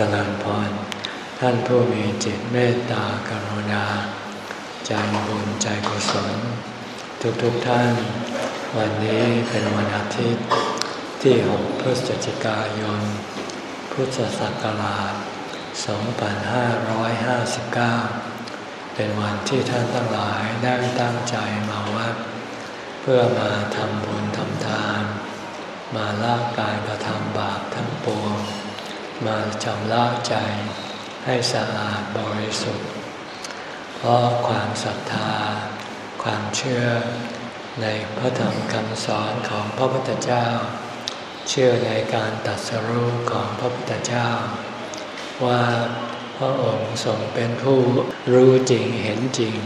จริญพร ท่านผู้มีจิตเมตตากรุณา ใจบุญใจกุศล ทุกๆทท่าน วันนี้เป็นวันอาทิตย์ที่ 6 พฤศจิกายน พุทธศักราช 2559 เป็นวันที่ท่านทั้งหลายได้ตั้งใจมาวัด เพื่อมาทำบุญทำทาน มาละกายกระทำบาปทั้งปวง มาชำระใจให้สะอาดบริสุทธิ์ เพราะความศรัทธา ความเชื่อในพระธรรมคำสอนของพระพุทธเจ้า เชื่อในการตัดสรู้ของพระพุทธเจ้า ว่าพระองค์ทรงเป็นผู้รู้จริงเห็นจริง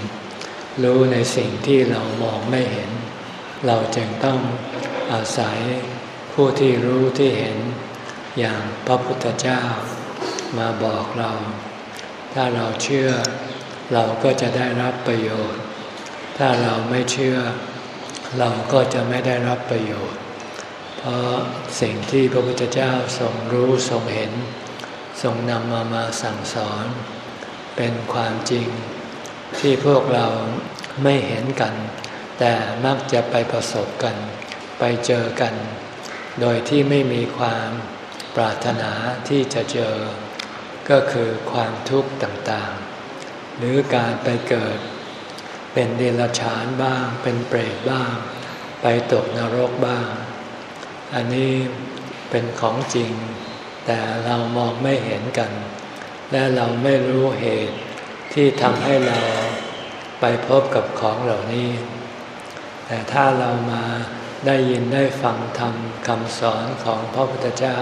รู้ในสิ่งที่เรามองไม่เห็น เราจึงต้องอาศัยผู้ที่รู้ที่เห็น อย่างพระพุทธเจ้ามาบอกเรา ถ้าเราเชื่อเราก็จะได้รับประโยชน์ ถ้าเราไม่เชื่อ เราก็จะไม่ได้รับประโยชน์ เพราะสิ่งที่พระพุทธเจ้าทรงรู้ทรงเห็น ทรงนำมามาสั่งสอน เป็นความจริงที่พวกเราไม่เห็นกัน แต่มักจะไปประสบกัน ไปเจอกัน โดยที่ไม่มีความ ปรารถนาที่จะเจอ ก็คือความทุกข์ต่างๆ หรือการไปเกิด เป็นเดรัจฉานบ้าง เป็นเปรตบ้าง ไปตกนรกบ้าง อันนี้เป็นของจริง แต่เรามองไม่เห็นกัน และเราไม่รู้เหตุที่ทำให้เราไปพบกับของเหล่านี้ แต่ถ้าเรามาได้ยินได้ฟังธรรมคำสอนของพระพุทธเจ้า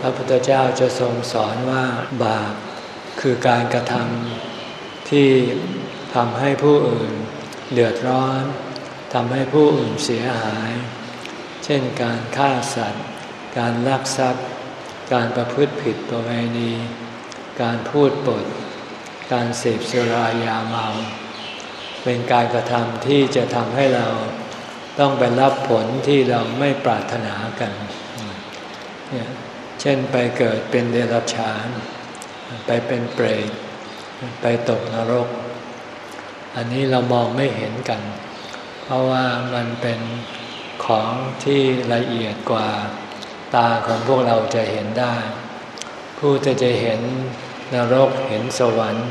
พระพุทธเจ้าจะทรงสอนว่าบาปคือการกระทำที่ทำให้ผู้อื่นเดือดร้อนทำให้ผู้อื่นเสียหาย เช่นการฆ่าสัตว์ การลักทรัพย์ การประพฤติผิดประเวณี การพูดปด การเสพสุรายาเมา เป็นการกระทำที่จะทำให้เราต้องไปรับผลที่เราไม่ปรารถนากัน เช่นไปเกิดเป็นเดรัจฉาน ไปเป็นเปรตไปตกนรก อันนี้เรามองไม่เห็นกัน เพราะว่ามันเป็นของที่ละเอียดกว่าตาของพวกเราจะเห็นได้ ผู้จะจะเห็นนรกเห็นสวรรค์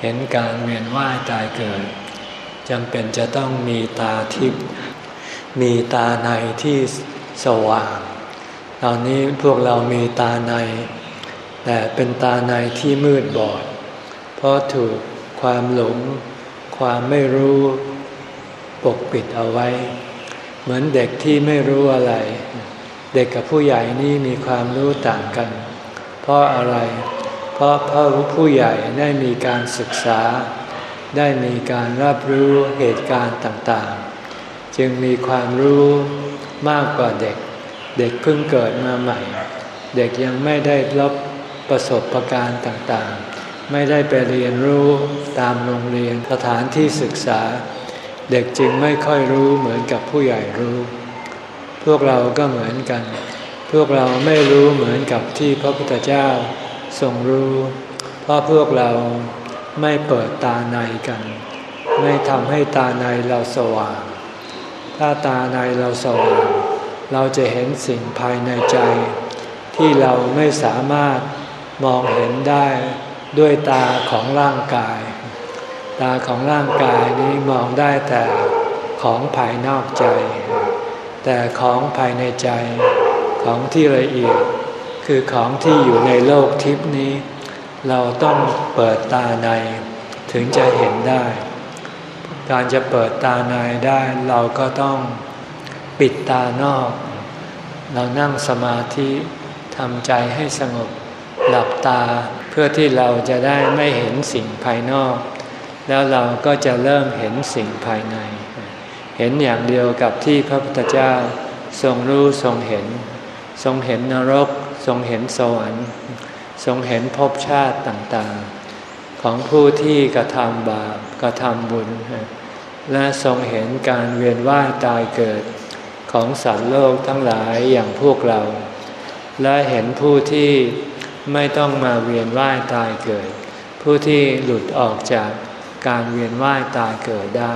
เห็นการเวียนว่ายตายเกิดจำเป็นจะต้องมีตาทิพย์มีตาในที่สว่าง ตอนนี้พวกเรามีตาใน แต่เป็นตาในที่มืดบอด เพราะถูกความหลง ความไม่รู้ปกปิดเอาไว้ เหมือนเด็กที่ไม่รู้อะไร เด็กกับผู้ใหญ่นี่มีความรู้ต่างกัน เพราะอะไร เพราะพระผู้ใหญ่ได้มีการศึกษา ได้มีการรับรู้เหตุการณ์ต่างๆ จึงมีความรู้มากกว่าเด็ก เด็กเพิ่งเกิดมาใหม่ เด็กยังไม่ได้รับประสบะการณ์ต่างๆ ไม่ได้ไปเรียนรู้ตามโรงเรียนสถานที่ศึกษา เด็กจึงไม่ค่อยรู้เหมือนกับผู้ใหญ่รู้ พวกเราก็เหมือนกัน พวกเราไม่รู้เหมือนกับที่พระพุทธเจ้าทรงรู้ เพราะพวกเราไม่เปิดตาในกัน ไม่ทำให้ตาในเราสว่าง ถ้าตาในเราสว่าง เราจะเห็นสิ่งภายในใจ ที่เราไม่สามารถมองเห็นได้ด้วยตาของร่างกาย ตาของร่างกายนี้มองได้แต่ของภายนอกใจ แต่ของภายในใจของที่ละเอียดคือของที่อยู่ในโลกทิพนี้ เราต้องเปิดตาใน ถึงจะเห็นได้ การจะเปิดตาในได้เราก็ต้อง ปิดตานอก เรานั่งสมาธิทำใจให้สงบหลับตาเพื่อที่เราจะได้ไม่เห็นสิ่งภายนอก แล้วเราก็จะเริ่มเห็นสิ่งภายใน เห็นอย่างเดียวกับที่พระพุทธเจ้าทรงรู้ทรงเห็น ทรงเห็นนรก ทรงเห็นสวรรค์ ทรงเห็นภพชาติต่างๆ ของผู้ที่กระทำบาปกระทำบุญ และทรงเห็นการเวียนว่ายตายเกิด ของสัตว์โลกทั้งหลายอย่างพวกเรา และเห็นผู้ที่ไม่ต้องมาเวียนว่ายตายเกิด ผู้ที่หลุดออกจากการเวียนว่ายตายเกิดได้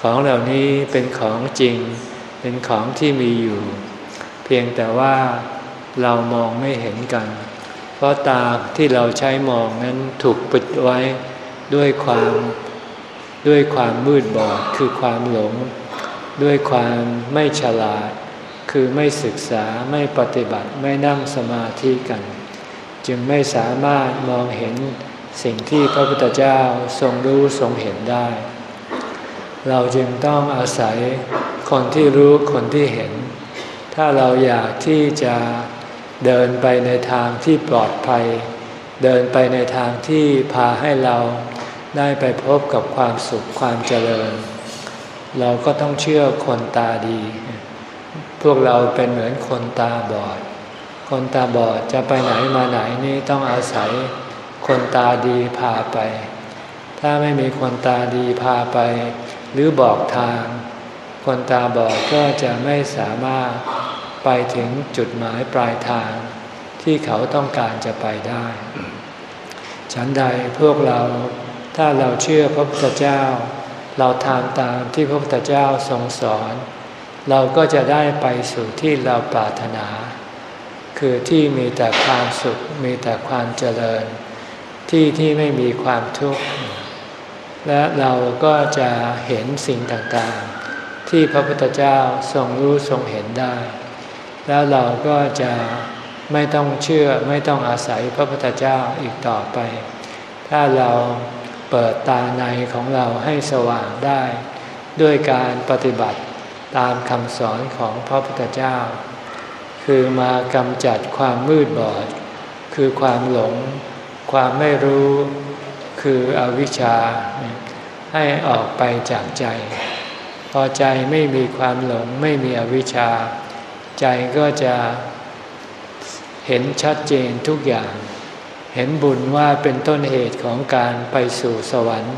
ของเหล่านี้เป็นของจริง เป็นของที่มีอยู่ เพียงแต่ว่าเรามองไม่เห็นกัน เพราะตาที่เราใช้มองนั้นถูกปิดไว้ด้วยความด้วยความมืดบอดคือความหลง ด้วยความไม่ฉลาด คือไม่ศึกษาไม่ปฏิบัติไม่นั่งสมาธิกัน จึงไม่สามารถมองเห็นสิ่งที่พระพุทธเจ้าทรงรู้ทรงเห็นได้ เราจึงต้องอาศัยคนที่รู้คนที่เห็น ถ้าเราอยากที่จะเดินไปในทางที่ปลอดภัย เดินไปในทางที่พาให้เราได้ไปพบกับความสุขความเจริญ เราก็ต้องเชื่อคนตาดี พวกเราเป็นเหมือนคนตาบอด คนตาบอดจะไปไหนมาไหนนี่ต้องอาศัยคนตาดีพาไป ถ้าไม่มีคนตาดีพาไป หรือบอกทาง คนตาบอดก็จะไม่สามารถไปถึงจุดหมายปลายทาง ที่เขาต้องการจะไปได้ ฉันใดพวกเราถ้าเราเชื่อพระพุทธเจ้า เราทำตามที่พระพุทธเจ้าทรงสอน เราก็จะได้ไปสู่ที่เราปรารถนา คือที่มีแต่ความสุขมีแต่ความเจริญ ที่ที่ไม่มีความทุกข์และเราก็จะเห็นสิ่งต่างๆ ที่พระพุทธเจ้าทรงรู้ทรงเห็นได้ แล้วเราก็จะไม่ต้องเชื่อไม่ต้องอาศัยพระพุทธเจ้าอีกต่อไป ถ้าเรา เปิดตาในของเราให้สว่างได้ ด้วยการปฏิบัติตามคำสอนของพระพุทธเจ้า คือมากำจัดความมืดบอด คือความหลง ความไม่รู้ คืออวิชชา ให้ออกไปจากใจ พอใจไม่มีความหลงไม่มีอวิชชา ใจก็จะเห็นชัดเจนทุกอย่าง เห็นบุญว่าเป็นต้นเหตุของการไปสู่สวรรค์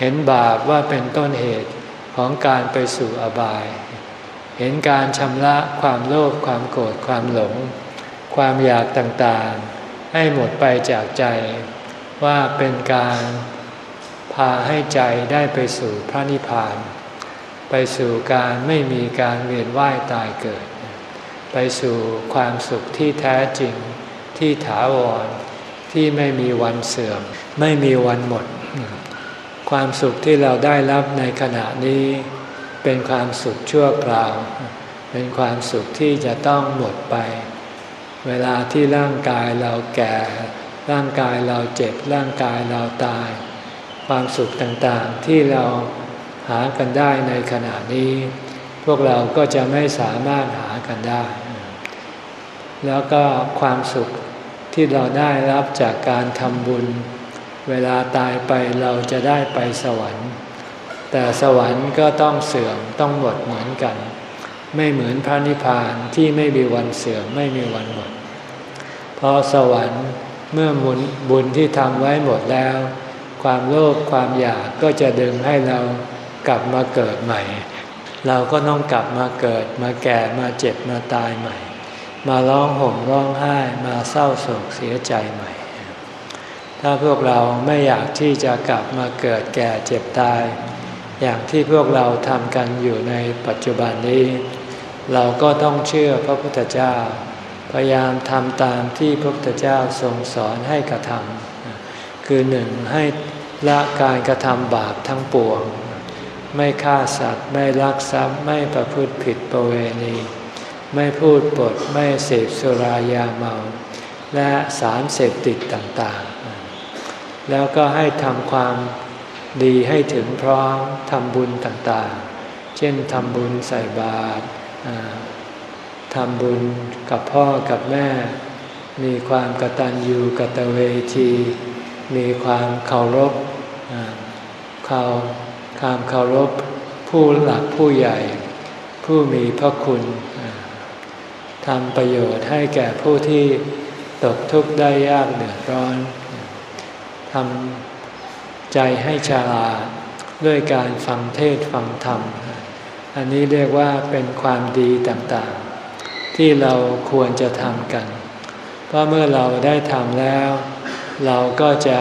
เห็นบาปว่าเป็นต้นเหตุของการไปสู่อบาย เห็นการชำระความโลภความโกรธความหลง ความอยากต่างๆ ให้หมดไปจากใจ ว่าเป็นการพาให้ใจได้ไปสู่พระนิพพาน ไปสู่การไม่มีการเวียนว่ายตายเกิด ไปสู่ความสุขที่แท้จริงที่ถาวร ที่ไม่มีวันเสื่อม ไม่มีวันหมด ความสุขที่เราได้รับในขณะนี้ เป็นความสุขชั่วคราว เป็นความสุขที่จะต้องหมดไป เวลาที่ร่างกายเราแก่ ร่างกายเราเจ็บ ร่างกายเราตาย ความสุขต่างๆที่เราหากันได้ในขณะนี้ พวกเราก็จะไม่สามารถหากันได้ แล้วก็ความสุข ที่เราได้รับจากการทำบุญ เวลาตายไปเราจะได้ไปสวรรค์ แต่สวรรค์ก็ต้องเสื่อมต้องหมดเหมือนกัน ไม่เหมือนพระนิพพานที่ไม่มีวันเสื่อมไม่มีวันหมดเพราะสวรรค์เมื่อบุญบุญที่ทำไว้หมดแล้ว ความโลภความอยากก็จะดึงให้เรากลับมาเกิดใหม่ เราก็ต้องกลับมาเกิดมาแก่มาเจ็บมาตายใหม่ มาร้องห่มร้องไห้มาเศร้าโศกเสียใจใหม่ ถ้าพวกเราไม่อยากที่จะกลับมาเกิดแก่เจ็บตาย อย่างที่พวกเราทำกันอยู่ในปัจจุบันนี้ เราก็ต้องเชื่อพระพุทธเจ้า พยายามทำตามที่พระพุทธเจ้าทรงสอนให้กระทำคือหนึ่งให้ละการกระทำบาปทั้งปวง ไม่ฆ่าสัตว์ไม่ลักทรัพย์ไม่ประพฤติผิดประเวณี ไม่พูดปดไม่เสพสุรายาเมา และสารเสพติดต่างๆ แล้วก็ให้ทำความดีให้ถึงพร้อมทำบุญต่างๆ เช่นทำบุญใส่บาตรทำบุญกับพ่อกับแม่ มีความกตัญญูกตเวที มีความเคารพเขาความเคารพผู้หลักผู้ใหญ่ ผู้มีพระคุณ ทำประโยชน์ให้แก่ผู้ที่ตกทุกข์ได้ยากเดือดร้อนทำใจให้ฉลาดด้วยการฟังเทศฟังธรรม อันนี้เรียกว่าเป็นความดีต่างๆ ที่เราควรจะทำกัน เพเพราะเมื่อเราได้ทำแล้ว เราก็จะ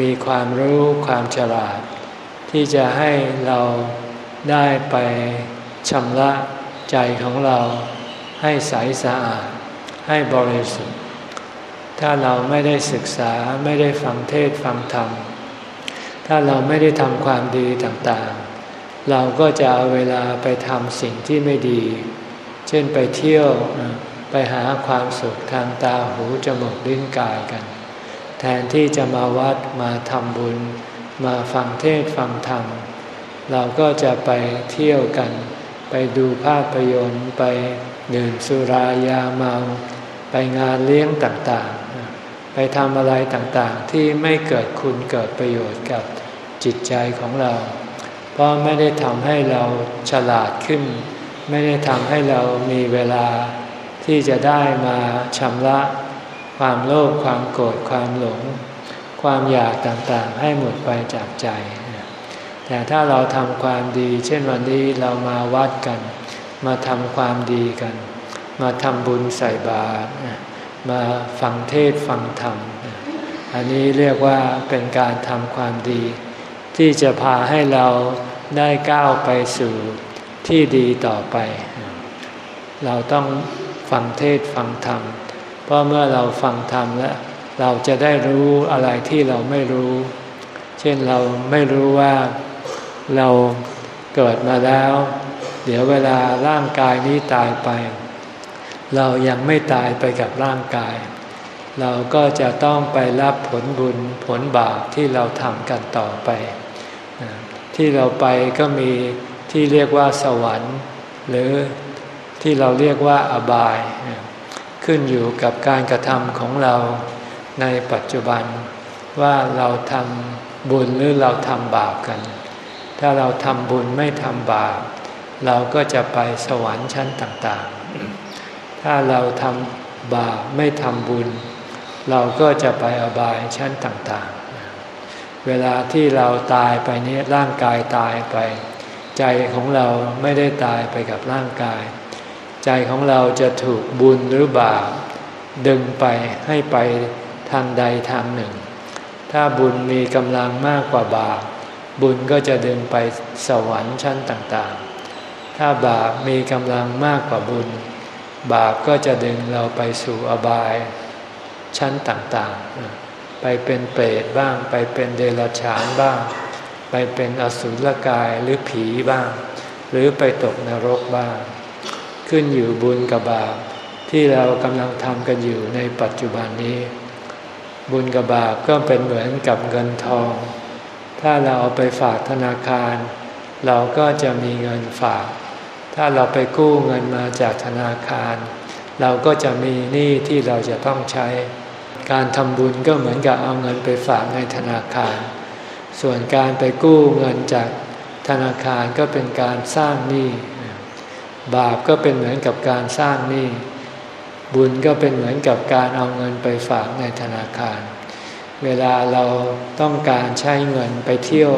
มีความรู้ความฉลาด ที่จะให้เราได้ไปชำระใจของเรา ให้ใสสะอาด ให้บริสุทธิ์ ถ้าเราไม่ได้ศึกษาไม่ได้ฟังเทศฟังธรรม ถ้าเราไม่ได้ทำความดีต่างๆ เราก็จะเอาเวลาไปทำสิ่งที่ไม่ดี เช่นไปเที่ยวไปหาความสุขทางตาหูจมูกลิ้นกายกัน แทนที่จะมาวัดมาทำบุญ มาฟังเทศฟังธรรม เราก็จะไปเที่ยวกัน ไปดูภาพยนตร์ไป ดื่มสุรายาเมา ไปงานเลี้ยงต่างๆ ไปทำอะไรต่างๆ ที่ไม่เกิดคุณเกิดประโยชน์กับจิตใจของเรา เพราะไม่ได้ทำให้เราฉลาดขึ้น ไม่ได้ทำให้เรามีเวลาที่จะได้มาชำระความโลภความโกรธความหลง ความอยากต่างๆ ให้หมดไปจากใจ แต่ถ้าเราทำความดี เช่นวันนี้เรามาวัดกัน มาทำความดีกัน มาทำบุญใส่บาตรมาฟังเทศฟังธรรม อันนี้เรียกว่าเป็นการทำความดี ที่จะพาให้เราได้ก้าวไปสู่ที่ดีต่อไป เราต้องฟังเทศฟังธรรม เพราะเมื่อเราฟังธรรมแล้วเราจะได้รู้อะไรที่เราไม่รู้ เช่นเราไม่รู้ว่าเราเกิดมาแล้ว เดี๋ยวเวลาร่างกายนี้ตายไป เรายังไม่ตายไปกับร่างกาย เราก็จะต้องไปรับผลบุญผลบาปที่เราทำกันต่อไป ที่เราไปก็มีที่เรียกว่าสวรรค์ หรือที่เราเรียกว่าอบาย ขึ้นอยู่กับการกระทำของเราในปัจจุบันว่าเราทำบุญหรือเราทำบาปกัน ถ้าเราทำบุญไม่ทำบาป เราก็จะไปสวรรค์ชั้นต่างๆ ถ้าเราทำบาปไม่ทำบุญ เราก็จะไปอบายชั้นต่างๆ เวลาที่เราตายไปนี้ร่างกายตายไป ใจของเราไม่ได้ตายไปกับร่างกาย ใจของเราจะถูกบุญหรือบาปดึงไปให้ไปทางใดทางหนึ่ง ถ้าบุญมีกำลังมากกว่าบาปบุญก็จะดึงไปสวรรค์ชั้นต่างๆ ถ้าบาปมีกำลังมากกว่าบุญ บาปก็จะดึงเราไปสู่อบายชั้นต่างๆ ไปเป็นเปรตบ้าง ไปเป็นเดรัจฉานบ้าง ไปเป็นอสุรกายหรือผีบ้าง หรือไปตกนรกบ้าง ขึ้นอยู่บุญกับบาปที่เรากำลังทำกันอยู่ในปัจจุบันนี้ บุญกับบาปก็เป็นเหมือนกับเงินทอง ถ้าเราเอาไปฝากธนาคาร เราก็จะมีเงินฝาก ถ้าเราไปกู้เงินมาจากธนาคาร เราก็จะมีหนี้ที่เราจะต้องใช้ การทำบุญก็เหมือนกับเอาเงินไปฝากในธนาคาร ส่วนการไปกู้เงินจากธนาคารก็เป็นการสร้างหนี้บาปก็เป็นเหมือนกับการสร้างหนี้บุญก็เป็นเหมือนกับการเอาเงินไปฝากในธนาคาร เวลาเราต้องการใช้เงินไปเที่ยว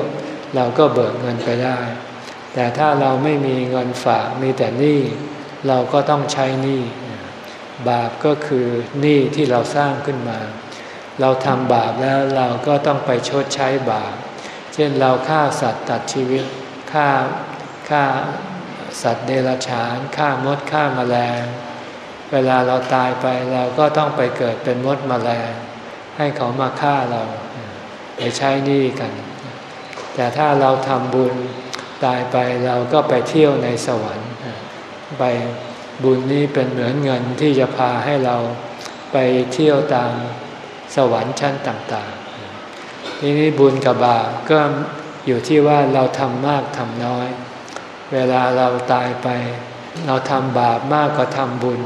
เราก็เบิกเงินไปได้ แต่ถ้าเราไม่มีเงินฝากมีแต่หนี้เราก็ต้องใช้หนี้บาปก็คือหนี้ที่เราสร้างขึ้นมา เราทำบาปแล้วเราก็ต้องไปชดใช้บาป เช่นเราฆ่าสัตว์ตัดชีวิตฆ่าฆ่าสัตว์เดรัจฉานฆ่ามดฆ่ามาแมลง เวลาเราตายไปเราก็ต้องไปเกิดเป็นมดมแมลง ให้เขามาฆ่าเราไปใช้หนี้กัน แต่ถ้าเราทำบุญ ตายไปเราก็ไปเที่ยวในสวรรค์ ไปบุญนี้เป็นเหมือนเงินที่จะพาให้เราไปเที่ยวตามสวรรค์ชั้นต่างๆ ทีนี้บุญกับบาปก็อยู่ที่ว่าเราทำมากทำน้อย เวลาเราตายไป เราทำบาปมากกว่าทำบุญ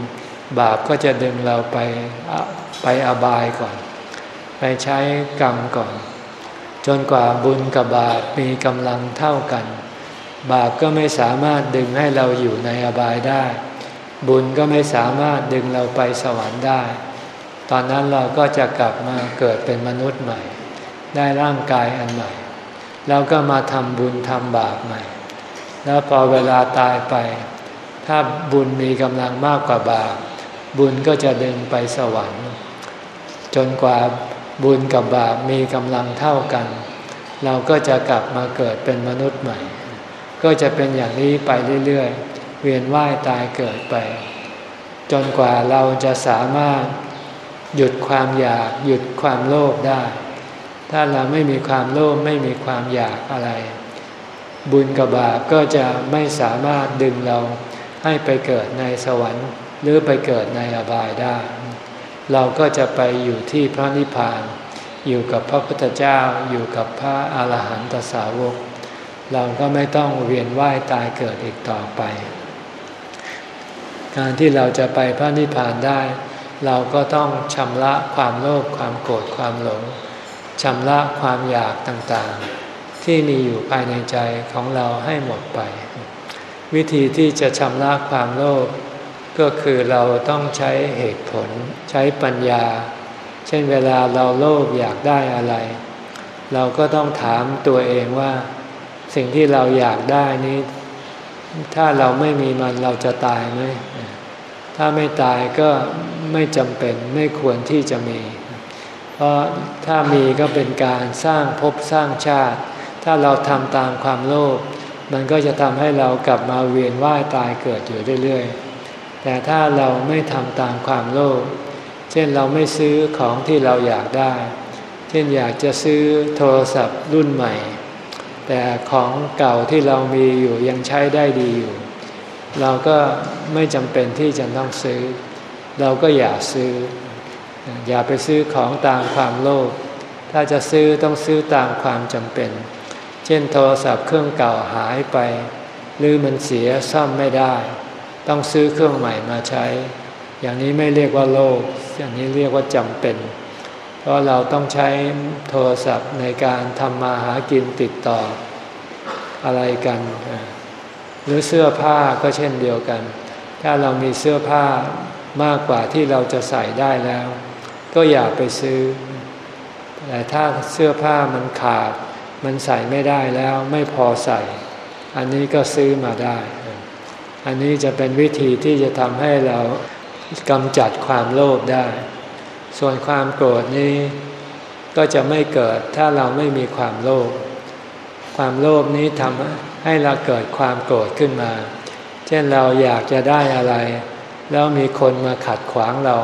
บาปก็จะดึงเราไปไปอบายก่อน ไปใช้กรรมก่อน จนกว่าบุญกับบาปมีกำลังเท่ากัน บาปก็ไม่สามารถดึงให้เราอยู่ในอบายได้ บุญก็ไม่สามารถดึงเราไปสวรรค์ได้ ตอนนั้นเราก็จะกลับมาเกิดเป็นมนุษย์ใหม่ ได้ร่างกายอันใหม่ แล้วก็มาทำบุญทำบาปใหม่ แล้วพอเวลาตายไป ถ้าบุญมีกำลังมากกว่าบาป บุญก็จะดึงไปสวรรค์ จนกว่าบุญกับบาปมีกำลังเท่ากัน เราก็จะกลับมาเกิดเป็นมนุษย์ใหม่ ก็จะเป็นอย่างนี้ไปเรื่อยๆ เวียนว่ายตายเกิดไป จนกว่าเราจะสามารถหยุดความอยากหยุดความโลภได้ ถ้าเราไม่มีความโลภไม่มีความอยากอะไร บุญกับบาปก็จะไม่สามารถดึงเราให้ไปเกิดในสวรรค์ หรือไปเกิดในอบายได้ เราก็จะไปอยู่ที่พระนิพพาน อยู่กับพระพุทธเจ้าอยู่กับพระอาหารหันตสาวก เราก็ไม่ต้องเวียนว่ายตายเกิดอีกต่อไป การที่เราจะไปพระนิพพานได้ เราก็ต้องชำระความโลภความโกรธความหลงชำระความอยากต่างๆ ที่มีอยู่ภายในใจของเราให้หมดไป วิธีที่จะชำระความโลภก็คือเราต้องใช้เหตุผล ใช้ปัญญา เช่นเวลาเราโลภอยากได้อะไร เราก็ต้องถามตัวเองว่า สิ่งที่เราอยากได้นี้ ถ้าเราไม่มีมันเราจะตายไหมถ้าไม่ตายก็ไม่จำเป็นไม่ควรที่จะมี เพราะถ้ามีก็เป็นการสร้างภพสร้างชาติ ถ้าเราทำตามความโลภมันก็จะทำให้เรากลับมาเวียนว่ายตายเกิดอยู่เรื่อยๆ แต่ถ้าเราไม่ทำตามความโลภ เช่นเราไม่ซื้อของที่เราอยากได้ เช่นอยากจะซื้อโทรศัพท์รุ่นใหม่ แต่ของเก่าที่เรามีอยู่ยังใช้ได้ดีอยู่ เราก็ไม่จำเป็นที่จะต้องซื้อ เราก็อย่าซื้อ อย่าไปซื้อของตามความโลภถ้าจะซื้อต้องซื้อตามความจำเป็น เช่นโทรศัพท์เครื่องเก่าหายไป หรือมันเสียซ่อมไม่ได้ ต้องซื้อเครื่องใหม่มาใช้ อย่างนี้ไม่เรียกว่าโลภอย่างนี้เรียกว่าจำเป็น พราะเราต้องใช้โทรศัพท์ในการทำมาหากินติดต่ออะไรกัน หรือเสื้อผ้าก็เช่นเดียวกัน ถ้าเรามีเสื้อผ้ามากกว่าที่เราจะใส่ได้แล้ว ก็อย่าไปซื้อ แต่ถ้าเสื้อผ้ามันขาด มันใส่ไม่ได้แล้วไม่พอใส่ อันนี้ก็ซื้อมาได้ อันนี้จะเป็นวิธีที่จะทำให้เรากำจัดความโลภได้ ส่วนความโกรธนี้ก็จะไม่เกิดถ้าเราไม่มีความโลภ ความโลภนี้ทำให้เราเกิดความโกรธขึ้นมา เช่นเราอยากจะได้อะไร แล้วมีคนมาขัดขวางเรา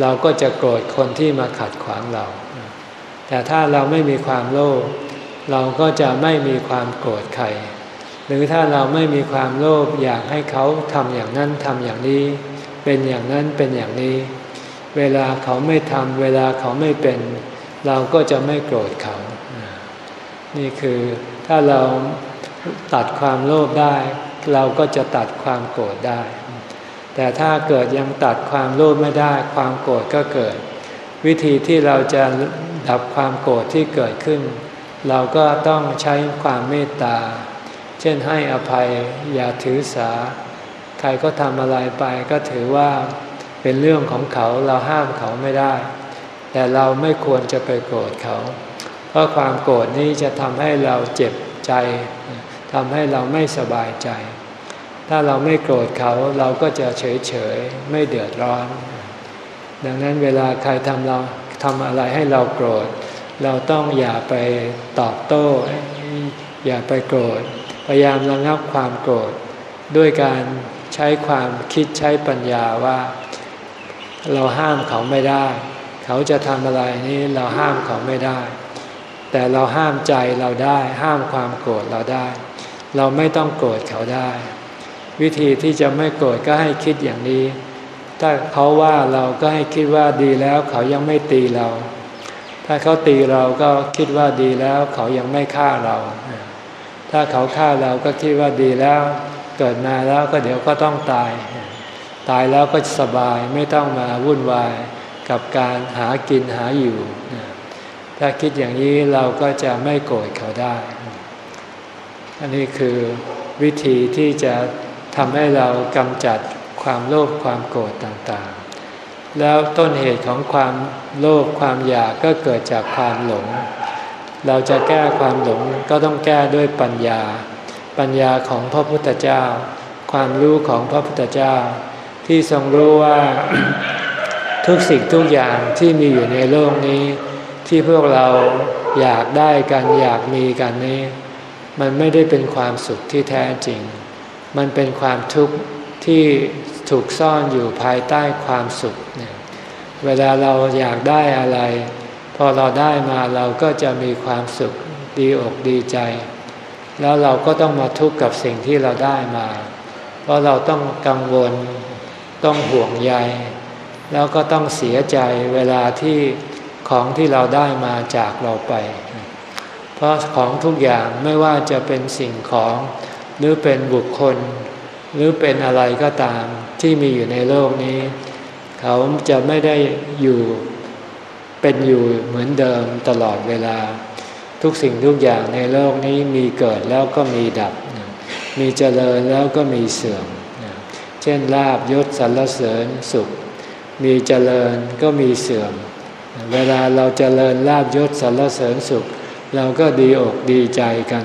เราก็จะโกรธคนที่มาขัดขวางเรา แต่ถ้าเราไม่มีความโลภเราก็จะไม่มีความโกรธใคร หรือถ้าเราไม่มีความโลภอยากให้เขาทำอย่างนั้นทำอย่างนี้ เป็นอย่างนั้นเป็นอย่างนี้ เวลาเขาไม่ทำเวลาเขาไม่เป็น เราก็จะไม่โกรธเขา นี่คือถ้าเราตัดความโลภได้ เราก็จะตัดความโกรธได้ แต่ถ้าเกิดยังตัดความโลภไม่ได้ ความโกรธก็เกิด วิธีที่เราจะดับความโกรธที่เกิดขึ้น เราก็ต้องใช้ความเมตตา เช่นให้อภัยอย่าถือสา ใครก็ทำอะไรไปก็ถือว่า เป็นเรื่องของเขาเราห้ามเขาไม่ได้ แต่เราไม่ควรจะไปโกรธเขา เพราะความโกรธนี้จะทำให้เราเจ็บใจทำให้เราไม่สบายใจ ถ้าเราไม่โกรธเขาเราก็จะเฉยเฉยไม่เดือดร้อน ดังนั้นเวลาใครทำเราทำอะไรให้เราโกรธ เราต้องอย่าไปตอบโต้ อย่าไปโกรธ พยายามระงับความโกรธ ด้วยการใช้ความคิดใช้ปัญญาว่า เราห้ามเขาไม่ได้ เขาจะทำอะไรนี้เราห้ามเขาไม่ได้ แต่เราห้ามใจเราได้ ห้ามความโกรธเราได้ เราไม่ต้องโกรธเขาได้ วิธีที่จะไม่โกรธก็ให้คิดอย่างนี้ ถ้าเขาว่าเราก็ให้คิดว่าดีแล้วเขายังไม่ตีเรา ถ้าเขาตีเราก็คิดว่าดีแล้ว เขายังไม่ฆ่าเรา ถ้าเขาฆ่าเราก็คิดว่าดีแล้ว เกิดมาแล้วก็เดี๋ยวก็ต้องตาย ตายแล้วก็สบายไม่ต้องมาวุ่นวายกับการหากินหาอยู่ ถ้าคิดอย่างนี้เราก็จะไม่โกรธเขาได้ อันนี้คือวิธีที่จะทำให้เรากำจัดความโลภความโกรธต่างๆ แล้วต้นเหตุของความโลภความอยากก็เกิดจากความหลง เราจะแก้ความหลงก็ต้องแก้ด้วยปัญญา ปัญญาของพระพุทธเจ้า ความรู้ของพระพุทธเจ้า ที่ทรงรู้ว่าทุกสิ่งทุกอย่างที่มีอยู่ในโลกนี้ ที่พวกเราอยากได้กันอยากมีกันนี้ มันไม่ได้เป็นความสุขที่แท้จริง มันเป็นความทุกข์ที่ถูกซ่อนอยู่ภายใต้ความสุขเนี่ยเวลาเราอยากได้อะไร พอเราได้มาเราก็จะมีความสุขดีอกดีใจ แล้วเราก็ต้องมาทุกข์กับสิ่งที่เราได้มา เพราะเราต้องกังวล ต้องห่วงใย แล้วก็ต้องเสียใจเวลาที่ของที่เราได้มาจากเราไป เพราะของทุกอย่างไม่ว่าจะเป็นสิ่งของ หรือเป็นบุคคล หรือเป็นอะไรก็ตามที่มีอยู่ในโลกนี้ เขาจะไม่ได้อยู่เป็นอยู่เหมือนเดิมตลอดเวลา ทุกสิ่งทุกอย่างในโลกนี้มีเกิดแล้วก็มีดับ มีเจริญแล้วก็มีเสื่อม ช่นลาบยศสรรเสริญสุข มีเจริญก็มีเสื่อม เวลาเราเจริญลาบยศสรรเสริญสุข เราก็ดีอกดีใจกัน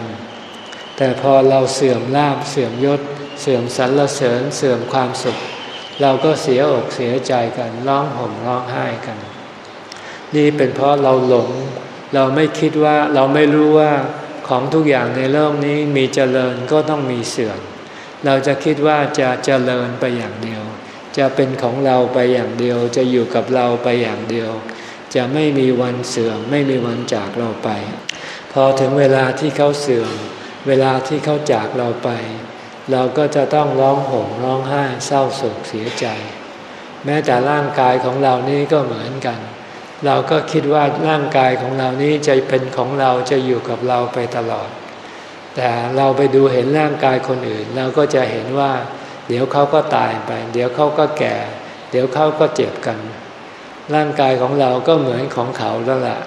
แต่พอเราเสื่อมลาบเสื่อมยศ เสื่อมสรรเสริญเสื่อมความสุข เราก็เสียอกเสียใจกันร้องห่มร้องไห้กัน นี่เป็นเพราะเราหลง เราไม่คิดว่าเราไม่รู้ว่าของทุกอย่างในโลกนี้มีเจริญก็ต้องมีเสื่อม เราจะคิดว่าจะเจริญไปอย่างเดียว จะเป็นของเราไปอย่างเดียว จะอยู่กับเราไปอย่างเดียว จะไม่มีวันเสื่อมไม่มีวันจากเราไป พอถึงเวลาที่เขาเสื่อม เวลาที่เขาจากเราไป เราก็จะต้องร้องห่มร้องไห้เศร้าโศกเสียใจ แม้แต่ร่างกายของเรานี้ก็เหมือนกัน เราก็คิดว่าร่างกายของเรานี้จะเป็นของเราจะอยู่กับเราไปตลอด แต่เราไปดูเห็นร่างกายคนอื่น เราก็จะเห็นว่า เดี๋ยวเขาก็ตายไป เดี๋ยวเขาก็แก่ เดี๋ยวเขาก็เจ็บกัน ร่างกายของเราก็เหมือนของเขาแล้วละ่ะ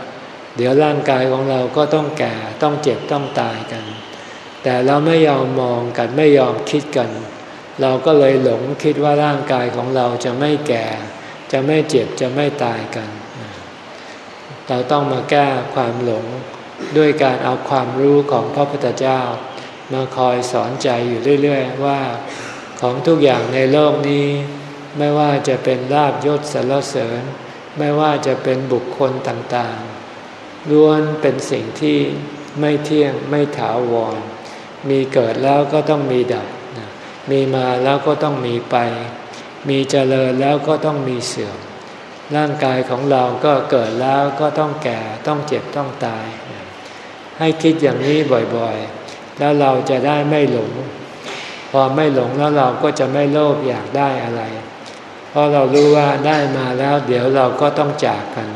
เดี๋ยวร่างกายของเราก็ต้องแก่ต้องเจ็บต้องตายกัน แต่เราไม่ยอมมองกันไม่ยอมคิดกัน เราก็เลยหลงคิดว่าร่างกายของเราจะไม่แก่ จะไม่เจ็บจะไม่ตายกัน เราต้องมาแก้ความหลง ด้วยการเอาความรู้ของพระพุทธเจ้า มาคอยสอนใจอยู่เรื่อย ๆ ว่าของทุกอย่างในโลกนี้ ไม่ว่าจะเป็นลาบยศสรรเสริญ ไม่ว่าจะเป็นบุคคลต่างๆล้วนเป็นสิ่งที่ไม่เที่ยงไม่ถาวร มีเกิดแล้วก็ต้องมีดับ มีมาแล้วก็ต้องมีไป มีเจริญแล้วก็ต้องมีเสื่อมร่างกายของเราก็เกิดแล้วก็ต้องแก่ต้องเจ็บต้องตาย ให้คิดอย่างนี้บ่อยๆ แล้วเราจะได้ไม่หลง พอไม่หลงแล้วเราก็จะไม่โลภอยากได้อะไร เพราะเรารู้ว่าได้มาแล้วเดี๋ยวเราก็ต้องจากกัน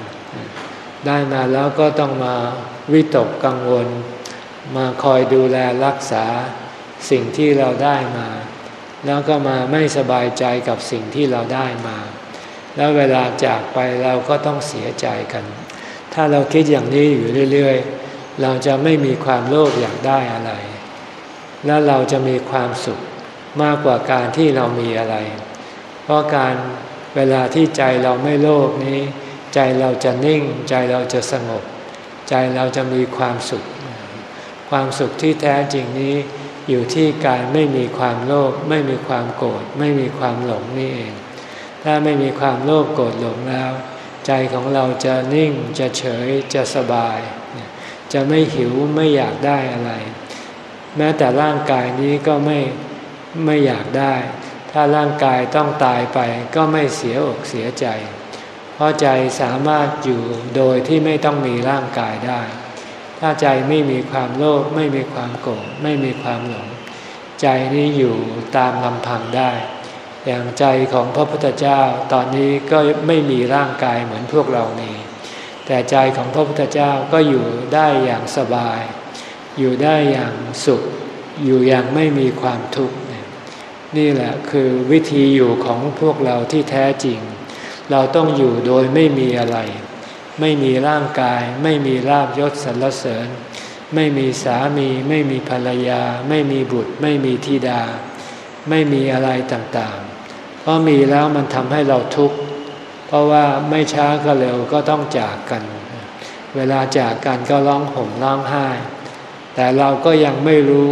ได้มาแล้วก็ต้องมาวิตกกังวล มาคอยดูแลรักษาสิ่งที่เราได้มา แล้วก็มาไม่สบายใจกับสิ่งที่เราได้มา แล้วเวลาจากไปเราก็ต้องเสียใจกัน ถ้าเราคิดอย่างนี้อยู่เรื่อย ๆ เราจะไม่มีความโลภอยากได้อะไร แล้วเราจะมีความสุขมากกว่าการที่เรามีอะไร เพราะการเวลาที่ใจเราไม่โลภนี้ ใจเราจะนิ่ง ใจเราจะสงบ ใจเราจะมีความสุข ความสุขที่แท้จริงนี้อยู่ที่การไม่มีความโลภไม่มีความโกรธไม่มีความหลงนี่เอง ถ้าไม่มีความโลภโกรธหลงแล้ว ใจของเราจะนิ่งจะเฉยจะสบาย จะไม่หิวไม่อยากได้อะไร แม้แต่ร่างกายนี้ก็ไม่ไม่อยากได้ ถ้าร่างกายต้องตายไปก็ไม่เสียอกเสียใจ เพราะใจสามารถอยู่โดยที่ไม่ต้องมีร่างกายได้ ถ้าใจไม่มีความโลภไม่มีความโกรธไม่มีความหลง ใจนี้อยู่ตามลำพังได้ อย่างใจของพระพุทธเจ้าตอนนี้ก็ไม่มีร่างกายเหมือนพวกเรานี้ แต่ใจของพระพุทธเจ้าก็อยู่ได้อย่างสบาย อยู่ได้อย่างสุข อยู่อย่างไม่มีความทุกข์นี่แหละคือวิธีอยู่ของพวกเราที่แท้จริง เราต้องอยู่โดยไม่มีอะไร ไม่มีร่างกาย ไม่มีลาบยศสรรเสริญ ไม่มีสามี ไม่มีภรรยา ไม่มีบุตร ไม่มีธิดา ไม่มีอะไรต่างๆ เพราะมีแล้วมันทำให้เราทุกข์ เพราะว่าไม่ช้าก็เร็วก็ต้องจากกัน เวลาจากกันก็ร้องห่มร้องไห้ แต่เราก็ยังไม่รู้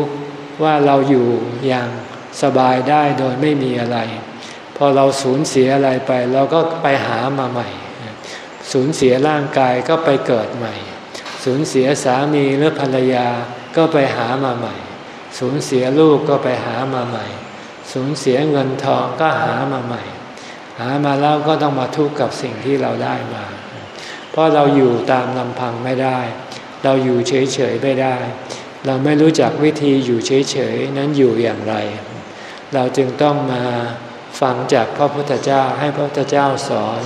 ว่าเราอยู่อย่างสบายได้โดยไม่มีอะไร พอเราสูญเสียอะไรไป เราก็ไปหามาใหม่ สูญเสียร่างกายก็ไปเกิดใหม่ สูญเสียสามีหรือภรรยาก็ไปหามาใหม่ สูญเสียลูกก็ไปหามาใหม่ สูญเสียเงินทองก็หามาใหม่ หามาแล้วก็ต้องมาทุกข์กับสิ่งที่เราได้มา เพราะเราอยู่ตามลำพังไม่ได้ เราอยู่เฉยๆไม่ได้ เราไม่รู้จักวิธีอยู่เฉยๆนั้นอยู่อย่างไร เราจึงต้องมาฟังจากพระพุทธเจ้าให้พระพุทธเจ้าสอน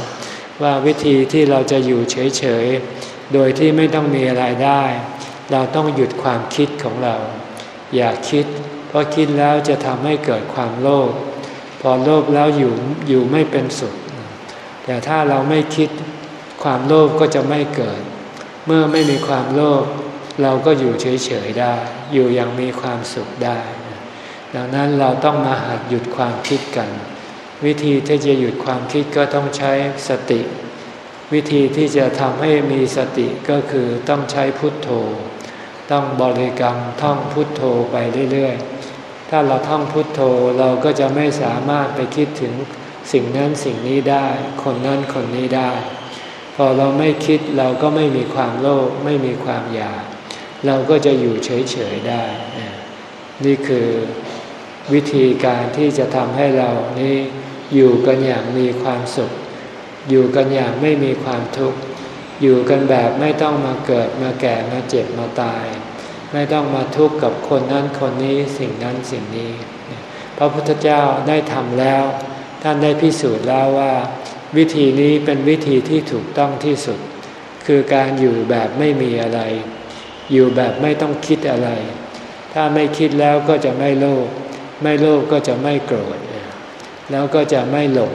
ว่าวิธีที่เราจะอยู่เฉยๆโดยที่ไม่ต้องมีอะไรได้ เราต้องหยุดความคิดของเรา อย่าคิด เพราะคิดแล้วจะทำให้เกิดความโลภ พอโลภแล้วอยู่อยู่ไม่เป็นสุข แต่ถ้าเราไม่คิดความโลภก็จะไม่เกิด เมื่อไม่มีความโลภเราก็อยู่เฉยๆได้ อยู่อย่างมีความสุขได้ ดังนั้นเราต้องมาหัดหยุดความคิดกัน วิธีที่จะหยุดความคิดก็ต้องใช้สติ วิธีที่จะทำให้มีสติก็คือต้องใช้พุทโธ ต้องบริกรรมท่องพุทโธไปเรื่อยๆ ถ้าเราท่องพุทโธเราก็จะไม่สามารถไปคิดถึงสิ่งนั้นสิ่งนี้ได้ คนนั้นคนนี้ได้ พอเราไม่คิดเราก็ไม่มีความโลภไม่มีความอยาก เราก็จะอยู่เฉยๆได้ นี่คือวิธีการที่จะทำให้เรานี้อยู่กันอย่างมีความสุข อยู่กันอย่างไม่มีความทุกข์ อยู่กันแบบไม่ต้องมาเกิดมาแก่มาเจ็บมาตาย ไม่ต้องมาทุกข์กับคนนั้นคนนี้สิ่งนั้นสิ่งนี้ พระพุทธเจ้าได้ทำแล้ว ท่านได้พิสูจน์แล้วว่า วิธีนี้เป็นวิธีที่ถูกต้องที่สุด คือการอยู่แบบไม่มีอะไร อยู่แบบไม่ต้องคิดอะไร ถ้าไม่คิดแล้วก็จะไม่โลภไม่โลภก็จะไม่โกรธ แล้วก็จะไม่หลง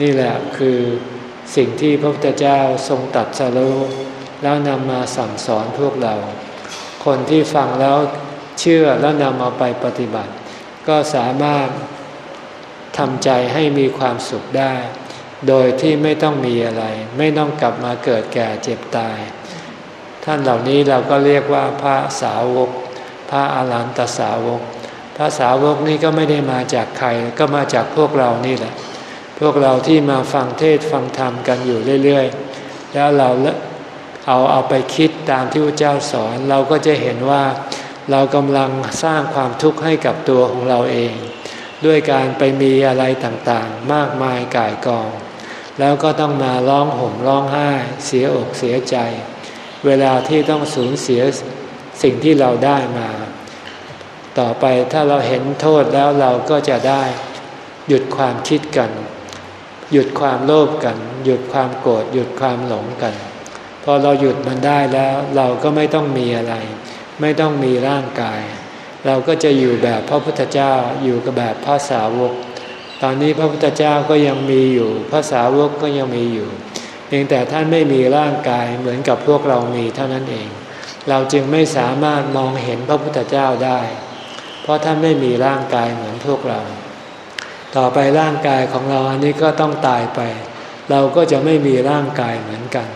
นี่แหละคือสิ่งที่พระพุทธเจ้าทรงตัดสรู้แล้วนำมาสั่งสอนพวกเรา คนที่ฟังแล้วเชื่อแล้วนำเอาไปปฏิบัติ ก็สามารถทำใจให้มีความสุขได้ โดยที่ไม่ต้องมีอะไร ไม่ต้องกลับมาเกิดแก่เจ็บตาย ท่านเหล่านี้เราก็เรียกว่าพระสาวก พระอาหารหันตสาวกภาษาวกนี้ก็ไม่ได้มาจากใครก็มาจากพวกเรานี่แหละ พวกเราที่มาฟังเทศฟังธรรมกันอยู่เรื่อย ๆ แล้วเรา เอาเอาไปคิดตามที่พระเจ้าสอน เราก็จะเห็นว่าเรากำลังสร้างความทุกข์ให้กับตัวของเราเอง ด้วยการไปมีอะไรต่างๆ มากมายก่ายกอง แล้วก็ต้องมาร้องห่มร้องไห้ เสียอกเสียใจ เวลาที่ต้องสูญเสียสิ่งที่เราได้มา ต่อไปถ้าเราเห็นโทษแล้วเราก็จะได้หยุดความคิดกัน หยุดความโลภกัน หยุดความโกรธหยุดความหลงกัน พอเราหยุดมันได้แล้ว เราก็ไม่ต้องมีอะไร ไม่ต้องมีร่างกาย เราก็จะอยู่แบบพระพุทธเจ้าอยู่กับแบบพระสาวก ตอนนี้พระพุทธเจ้าก็ยังมีอยู่พระสาวกก็ยังมีอยู่ เพียงแต่ท่านไม่มีร่างกายเหมือนกับพวกเรามีเท่านั้นเอง เราจึงไม่สามารถมองเห็นพระพุทธเจ้าได้ เพราะท่านไม่มีร่างกายเหมือนพวกเรา ต่อไปร่างกายของเราอันนี้ก็ต้องตายไป เราก็จะไม่มีร่างกายเหมือนกัน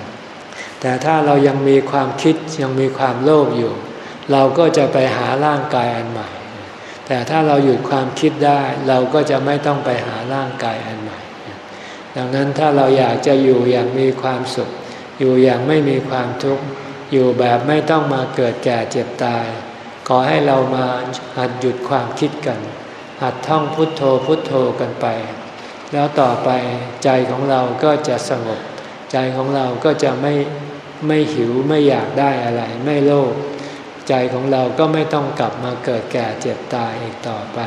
แต่ถ้าเรายังมีความคิดยังมีความโลภอยู่ เราก็จะไปหาร่างกายอันใหม่ แต่ถ้าเราหยุดความคิดได้เราก็จะไม่ต้องไปหาร่างกายอันใหม่ ดังนั้นถ้าเราอยากจะอยู่อย่างมีความสุข อยู่อย่างไม่มีความทุกข์อยู่แบบไม่ต้องมาเกิดแก่เจ็บตาย ขอให้เรามาหัดหยุดความคิดกัน หัดท่องพุทโธพุทโธกันไป แล้วต่อไปใจของเราก็จะสงบ ใจของเราก็จะไม่ ไม่หิวไม่อยากได้อะไร ไม่โลภใจของเราก็ไม่ต้องกลับมาเกิดแก่เจ็บตายอีกต่อไป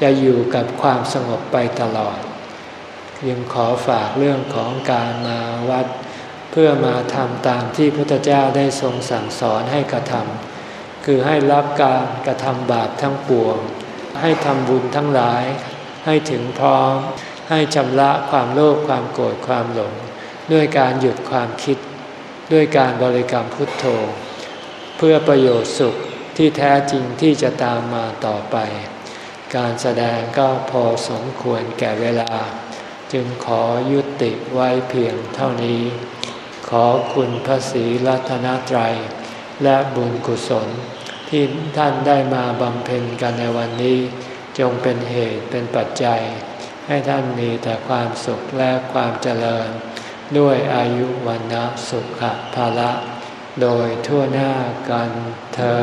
จะอยู่กับความสงบไปตลอดยังขอฝากเรื่องของการมาวัด เพื่อมาทำตามที่พระพุทธเจ้าได้ทรงสั่งสอนให้กระทำคือให้รับการกระทำบาปทั้งปวง ให้ทำบุญทั้งหลาย ให้ถึงพร้อม ให้ชำระความโลภความโกรธความหลง ด้วยการหยุดความคิด ด้วยการบริกรรมพุทโธ เพื่อประโยชน์สุขที่แท้จริงที่จะตามมาต่อไป การแสดงก็พอสมควรแก่เวลา จึงขอยุติไว้เพียงเท่านี้ ขอคุณพระศรีรัตนตรัย และบุญกุศล ที่ท่านได้มาบำเพ็ญกันในวันนี้ จงเป็นเหตุเป็นปัจจัย ให้ให้ท่านมีแต่ความสุขและความเจริญ ด้วยอายุวันสุขภาละโดยทั่วหน้ากันเธอ